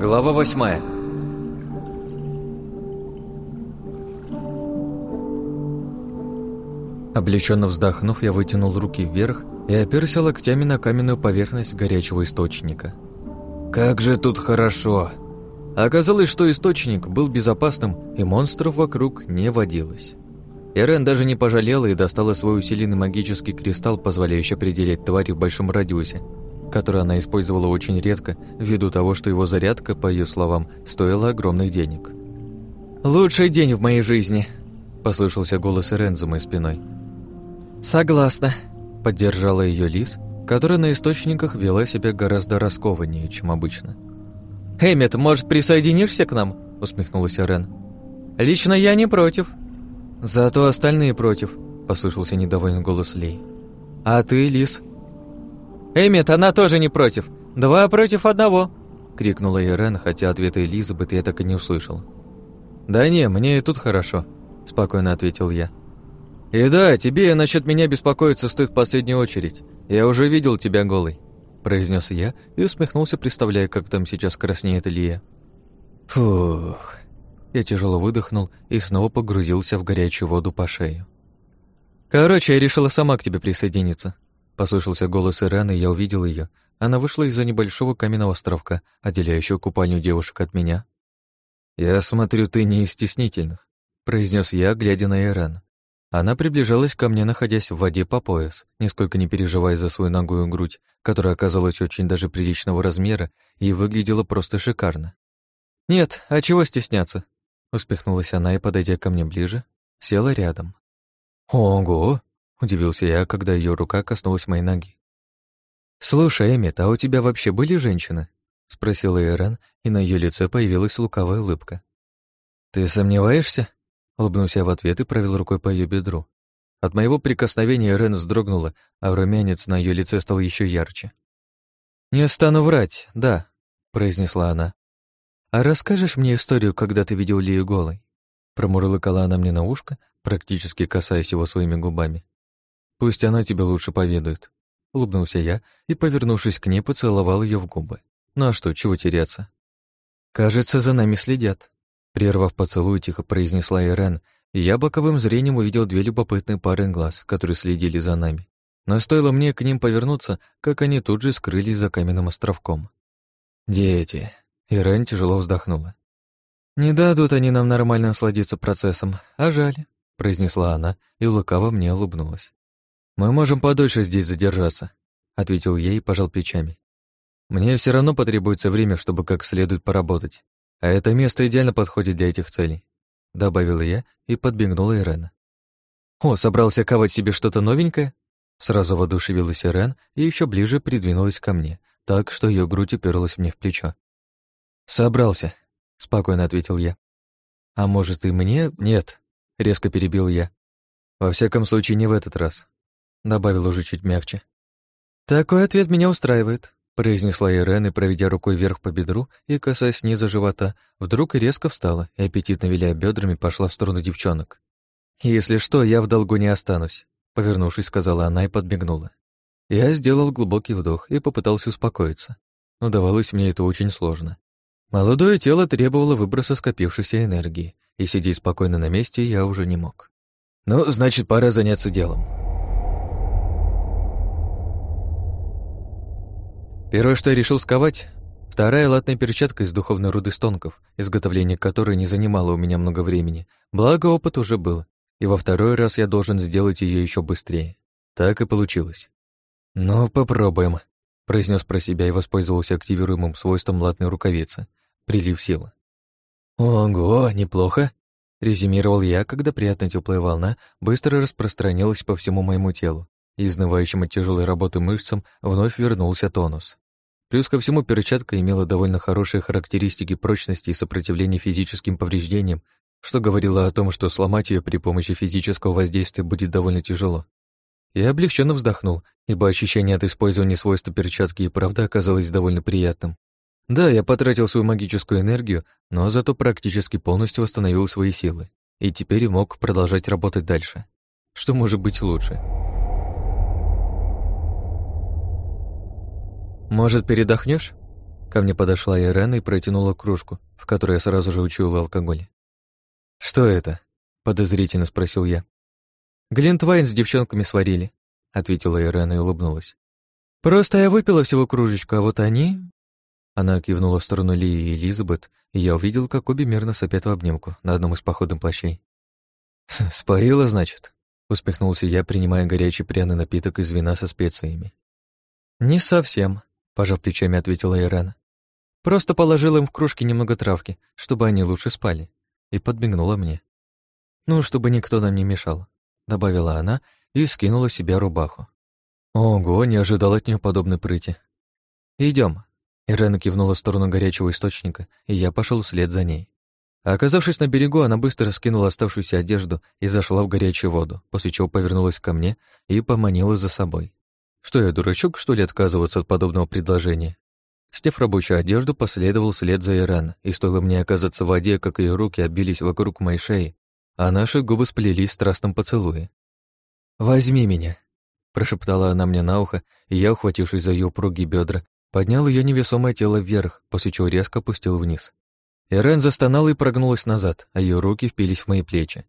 Глава восьмая Облеченно вздохнув, я вытянул руки вверх и оперся локтями на каменную поверхность горячего источника. «Как же тут хорошо!» Оказалось, что источник был безопасным, и монстров вокруг не водилось. Ирен даже не пожалела и достала свой усиленный магический кристалл, позволяющий определять твари в большом радиусе, который она использовала очень редко, ввиду того, что его зарядка, по ее словам, стоила огромных денег. «Лучший день в моей жизни», — послышался голос Ирен за моей спиной. «Согласна», — поддержала ее Лис, которая на источниках вела себя гораздо раскованнее, чем обычно. «Эммет, может, присоединишься к нам?» — усмехнулась Ирен. «Лично я не против». «Зато остальные против», — послышался недовольный голос Лей. «А ты, Лис?» «Эммет, она тоже не против. Два против одного», — крикнула Ирен, хотя ответа Элизабет я так и не услышал. «Да не, мне и тут хорошо», — спокойно ответил я. «И да, тебе насчет меня беспокоиться стоит в последнюю очередь. Я уже видел тебя голый», — произнес я и усмехнулся, представляя, как там сейчас краснеет Илья. «Фух». Я тяжело выдохнул и снова погрузился в горячую воду по шею. «Короче, я решила сама к тебе присоединиться», — послышался голос Ираны, я увидел ее. Она вышла из-за небольшого каменного островка, отделяющего купальню девушек от меня. «Я смотрю, ты не из стеснительных», — произнес я, глядя на Иран. Она приближалась ко мне, находясь в воде по пояс, нисколько не переживая за свою ногую грудь, которая оказалась очень даже приличного размера и выглядела просто шикарно. «Нет, а чего стесняться?» Успехнулась она и, подойдя ко мне ближе, села рядом. «Ого!» — удивился я, когда ее рука коснулась моей ноги. «Слушай, Эмит, а у тебя вообще были женщины?» — спросила Иран, и на ее лице появилась луковая улыбка. «Ты сомневаешься?» Улыбнулся в ответ и провел рукой по ее бедру. От моего прикосновения Рен вздрогнула, а румянец на ее лице стал еще ярче. «Не стану врать, да», — произнесла она. «А расскажешь мне историю, когда ты видел Лию голой?» Промурлыкала она мне на ушко, практически касаясь его своими губами. «Пусть она тебе лучше поведает», — улыбнулся я и, повернувшись к ней, поцеловал ее в губы. «Ну а что, чего теряться?» «Кажется, за нами следят», Прервав поцелуй, тихо произнесла Ирен, и я боковым зрением увидел две любопытные пары глаз, которые следили за нами. Но стоило мне к ним повернуться, как они тут же скрылись за каменным островком. «Дети!» Ирен тяжело вздохнула. «Не дадут они нам нормально насладиться процессом, а жаль», произнесла она и лукаво мне улыбнулась. «Мы можем подольше здесь задержаться», ответил ей и пожал плечами. «Мне все равно потребуется время, чтобы как следует поработать. А это место идеально подходит для этих целей», — добавила я и подбегнула Ирена. «О, собрался ковать себе что-то новенькое?» Сразу воодушевилась Ирен и еще ближе придвинулась ко мне, так что ее грудь уперлась мне в плечо. «Собрался», — спокойно ответил я. «А может, и мне? Нет», — резко перебил я. «Во всяком случае, не в этот раз», — добавил уже чуть мягче. «Такой ответ меня устраивает», произнесла Ирен и, проведя рукой вверх по бедру и касаясь низа живота, вдруг резко встала и, аппетитно виляя бедрами, пошла в сторону девчонок. «Если что, я в долгу не останусь», — повернувшись, сказала она и подбегнула. Я сделал глубокий вдох и попытался успокоиться, но давалось мне это очень сложно. Молодое тело требовало выброса скопившейся энергии, и сидеть спокойно на месте я уже не мог. «Ну, значит, пора заняться делом», Первое, что я решил сковать, вторая латная перчатка из духовной руды стонков, изготовление которой не занимало у меня много времени, благо опыт уже был, и во второй раз я должен сделать ее еще быстрее. Так и получилось. «Ну, попробуем», — произнес про себя и воспользовался активируемым свойством латной рукавицы. Прилив силы. «Ого, неплохо», — резюмировал я, когда приятная теплая волна быстро распространилась по всему моему телу, и изнывающим от тяжелой работы мышцам вновь вернулся тонус. Плюс ко всему перчатка имела довольно хорошие характеристики прочности и сопротивления физическим повреждениям, что говорило о том, что сломать ее при помощи физического воздействия будет довольно тяжело. Я облегченно вздохнул, ибо ощущение от использования свойства перчатки и правда оказалось довольно приятным. Да, я потратил свою магическую энергию, но зато практически полностью восстановил свои силы, и теперь мог продолжать работать дальше. Что может быть лучше? «Может, передохнешь? Ко мне подошла Ирена и протянула кружку, в которой я сразу же учуял алкоголь. «Что это?» — подозрительно спросил я. «Глинтвайн с девчонками сварили», — ответила Ирена и улыбнулась. «Просто я выпила всего кружечку, а вот они...» Она кивнула в сторону Лии и Элизабет, и я увидел, как обе мирно сопят в обнимку на одном из походных плащей. «Споила, значит?» — усмехнулся я, принимая горячий пряный напиток из вина со специями. «Не совсем», — пожав плечами, ответила Ирена. «Просто положила им в кружки немного травки, чтобы они лучше спали», и подмигнула мне. «Ну, чтобы никто нам не мешал», — добавила она и скинула себе рубаху. Ого, не ожидал от нее подобной прыти. Идем. Ирена кивнула в сторону горячего источника, и я пошел вслед за ней. оказавшись на берегу, она быстро скинула оставшуюся одежду и зашла в горячую воду, после чего повернулась ко мне и поманила за собой. Что я, дурачок, что ли, отказываться от подобного предложения? Сняв рабочую одежду, последовал след за Иран, и стоило мне оказаться в воде, как ее руки обились вокруг моей шеи, а наши губы сплелись в страстном поцелуе. «Возьми меня», — прошептала она мне на ухо, и я, ухватившись за ее упругие бедра, Поднял ее невесомое тело вверх, после чего резко опустил вниз. Ирен застонала и прогнулась назад, а ее руки впились в мои плечи.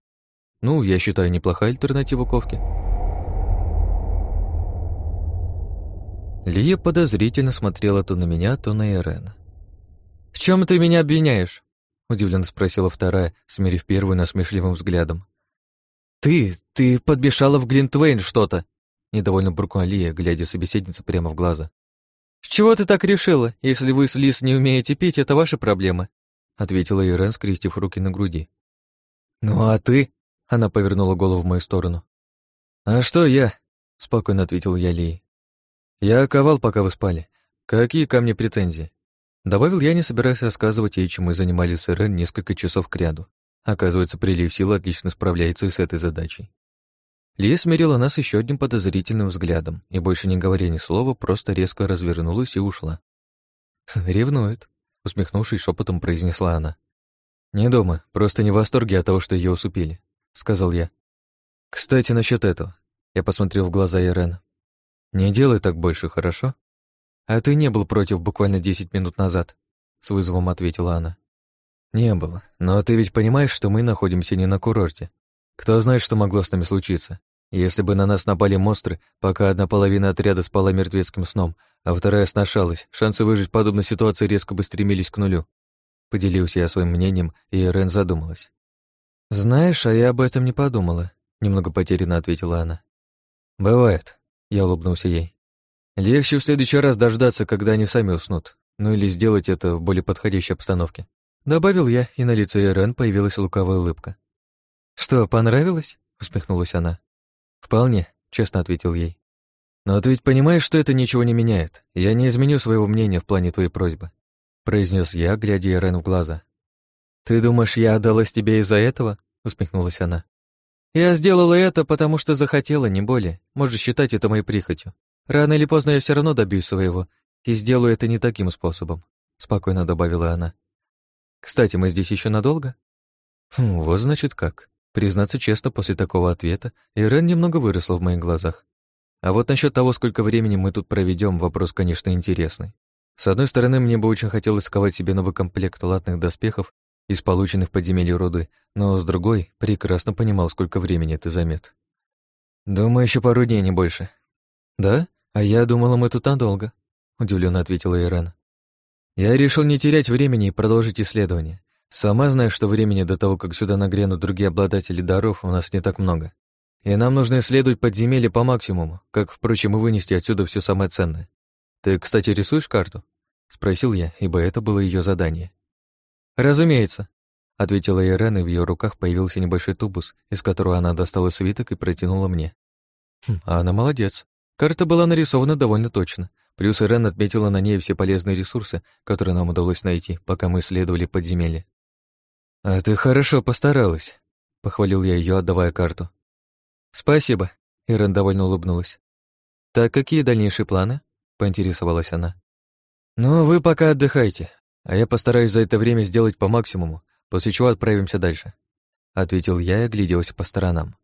Ну, я считаю, неплохая альтернатива ковки. Лия подозрительно смотрела то на меня, то на Ирен. «В чем ты меня обвиняешь?» — удивленно спросила вторая, смирив первую насмешливым взглядом. «Ты, ты подбежала в Глинтвейн что-то!» — недовольно буркнула Лия, глядя собеседнице прямо в глаза. «С чего ты так решила? Если вы с Лис не умеете пить, это ваши проблемы», ответила Ирен, скрестив руки на груди. «Ну а ты?» Она повернула голову в мою сторону. «А что я?» спокойно ответил я Ли. «Я ковал, пока вы спали. Какие ко мне претензии?» Добавил я, не собираясь рассказывать ей, чем мы занимались с Ирен несколько часов кряду. Оказывается, прилив сил отлично справляется и с этой задачей. Лия смирила нас еще одним подозрительным взглядом и, больше не говоря ни слова, просто резко развернулась и ушла. «Ревнует», — усмехнувшись, шепотом произнесла она. «Не дома, просто не в восторге от того, что ее усупили», — сказал я. «Кстати, насчет этого». Я посмотрел в глаза Ирена. «Не делай так больше, хорошо?» «А ты не был против буквально десять минут назад», — с вызовом ответила она. «Не было. Но ты ведь понимаешь, что мы находимся не на курорте. Кто знает, что могло с нами случиться. Если бы на нас напали монстры, пока одна половина отряда спала мертвецким сном, а вторая сношалась, шансы выжить в подобной ситуации резко бы стремились к нулю. Поделился я своим мнением, и Рен задумалась. «Знаешь, а я об этом не подумала», — немного потерянно ответила она. «Бывает», — я улыбнулся ей. «Легче в следующий раз дождаться, когда они сами уснут, ну или сделать это в более подходящей обстановке». Добавил я, и на лице Ирен появилась лукавая улыбка. «Что, понравилось?» — усмехнулась она. «Вполне», — честно ответил ей. «Но ты ведь понимаешь, что это ничего не меняет. Я не изменю своего мнения в плане твоей просьбы», — произнес я, глядя Ирен в глаза. «Ты думаешь, я отдалась тебе из-за этого?» — усмехнулась она. «Я сделала это, потому что захотела, не более. Можешь считать это моей прихотью. Рано или поздно я все равно добьюсь своего, и сделаю это не таким способом», — спокойно добавила она. «Кстати, мы здесь еще надолго?» «Хм, «Вот значит как. Признаться честно, после такого ответа Ирен немного выросла в моих глазах. А вот насчет того, сколько времени мы тут проведем, вопрос, конечно, интересный. С одной стороны, мне бы очень хотелось сковать себе новый комплект латных доспехов из полученных в подземелье руды, но с другой, прекрасно понимал, сколько времени это займет. «Думаю, еще пару дней, не больше». «Да? А я думала, мы тут надолго», — удивленно ответила Ирен. «Я решил не терять времени и продолжить исследование. Сама знаешь, что времени до того, как сюда нагрянут другие обладатели даров, у нас не так много. И нам нужно исследовать подземелье по максимуму, как, впрочем, и вынести отсюда все самое ценное. Ты, кстати, рисуешь карту? Спросил я, ибо это было ее задание. Разумеется, ответила Ирен, и в ее руках появился небольшой тубус, из которого она достала свиток и протянула мне. Хм, а она молодец. Карта была нарисована довольно точно. Плюс Ирен отметила на ней все полезные ресурсы, которые нам удалось найти, пока мы исследовали подземелье. «А ты хорошо постаралась», — похвалил я ее, отдавая карту. «Спасибо», — Ирен довольно улыбнулась. «Так какие дальнейшие планы?» — поинтересовалась она. «Ну, вы пока отдыхайте, а я постараюсь за это время сделать по максимуму, после чего отправимся дальше», — ответил я и огляделся по сторонам.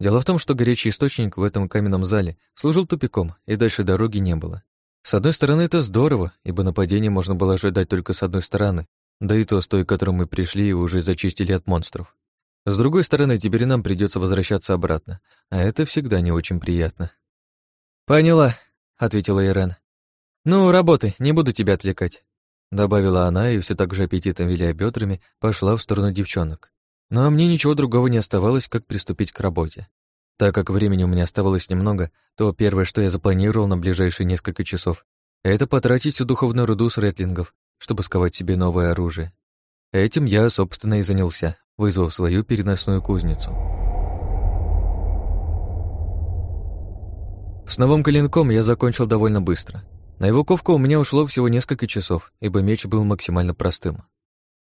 Дело в том, что горячий источник в этом каменном зале служил тупиком, и дальше дороги не было. С одной стороны, это здорово, ибо нападение можно было ожидать только с одной стороны, да и то с той, к которой мы пришли и уже зачистили от монстров. С другой стороны, теперь нам придется возвращаться обратно, а это всегда не очень приятно. «Поняла», — ответила Ирен. «Ну, работай, не буду тебя отвлекать», — добавила она и все так же аппетитом виляя бедрами пошла в сторону девчонок. Но мне ничего другого не оставалось, как приступить к работе. Так как времени у меня оставалось немного, то первое, что я запланировал на ближайшие несколько часов, это потратить всю духовную руду с ретлингов, чтобы сковать себе новое оружие. Этим я, собственно, и занялся, вызвав свою переносную кузницу. С новым клинком я закончил довольно быстро. На его ковку у меня ушло всего несколько часов, ибо меч был максимально простым.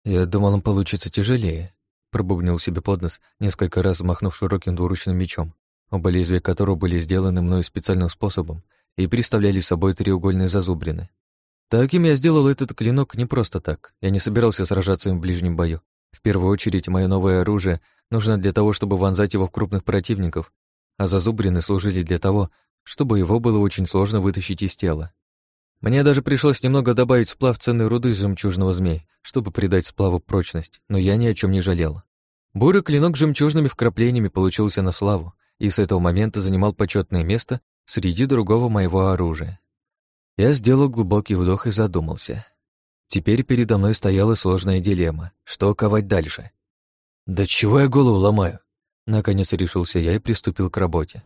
Я думал, он получится тяжелее, пробубнил себе под нос, несколько раз махнув широким двуручным мечом, оба лезвия которого были сделаны мною специальным способом и представляли собой треугольные зазубрины. Таким я сделал этот клинок не просто так. Я не собирался сражаться им в ближнем бою. В первую очередь, мое новое оружие нужно для того, чтобы вонзать его в крупных противников, а зазубрины служили для того, чтобы его было очень сложно вытащить из тела. Мне даже пришлось немного добавить сплав ценной руды жемчужного змея, чтобы придать сплаву прочность, но я ни о чем не жалел. Бурый клинок с жемчужными вкраплениями получился на славу, и с этого момента занимал почетное место среди другого моего оружия. Я сделал глубокий вдох и задумался. Теперь передо мной стояла сложная дилемма. Что ковать дальше? «Да чего я голову ломаю?» Наконец решился я и приступил к работе.